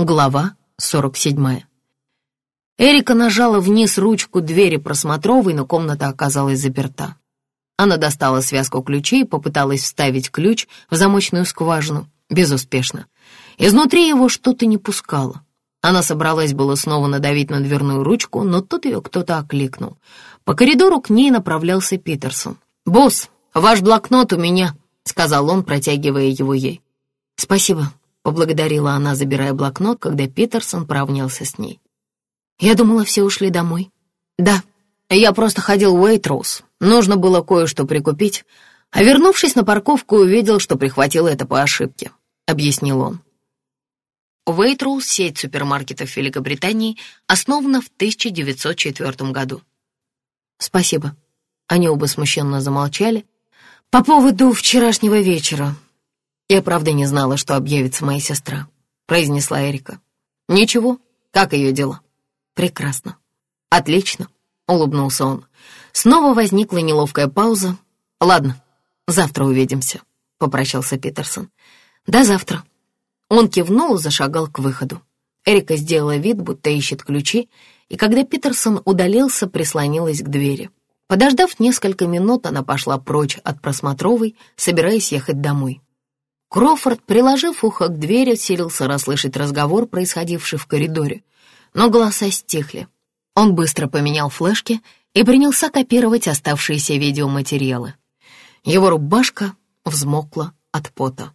Глава 47. Эрика нажала вниз ручку двери просмотровой, но комната оказалась заперта. Она достала связку ключей и попыталась вставить ключ в замочную скважину. Безуспешно. Изнутри его что-то не пускало. Она собралась было снова надавить на дверную ручку, но тут ее кто-то окликнул. По коридору к ней направлялся Питерсон. «Босс, ваш блокнот у меня», — сказал он, протягивая его ей. «Спасибо», Поблагодарила она, забирая блокнот, когда Питерсон поравнялся с ней. «Я думала, все ушли домой». «Да, я просто ходил в Уэйтроуз. Нужно было кое-что прикупить. А вернувшись на парковку, увидел, что прихватил это по ошибке», — объяснил он. Уэйтроуз, сеть супермаркетов Великобритании, основана в 1904 году. «Спасибо». Они оба смущенно замолчали. «По поводу вчерашнего вечера. «Я правда не знала, что объявится моя сестра», — произнесла Эрика. «Ничего, как ее дела?» «Прекрасно». «Отлично», — улыбнулся он. Снова возникла неловкая пауза. «Ладно, завтра увидимся», — попрощался Питерсон. «До завтра». Он кивнул и зашагал к выходу. Эрика сделала вид, будто ищет ключи, и когда Питерсон удалился, прислонилась к двери. Подождав несколько минут, она пошла прочь от просмотровой, собираясь ехать домой. Крофорд, приложив ухо к двери, силился расслышать разговор, происходивший в коридоре, но голоса стихли. Он быстро поменял флешки и принялся копировать оставшиеся видеоматериалы. Его рубашка взмокла от пота.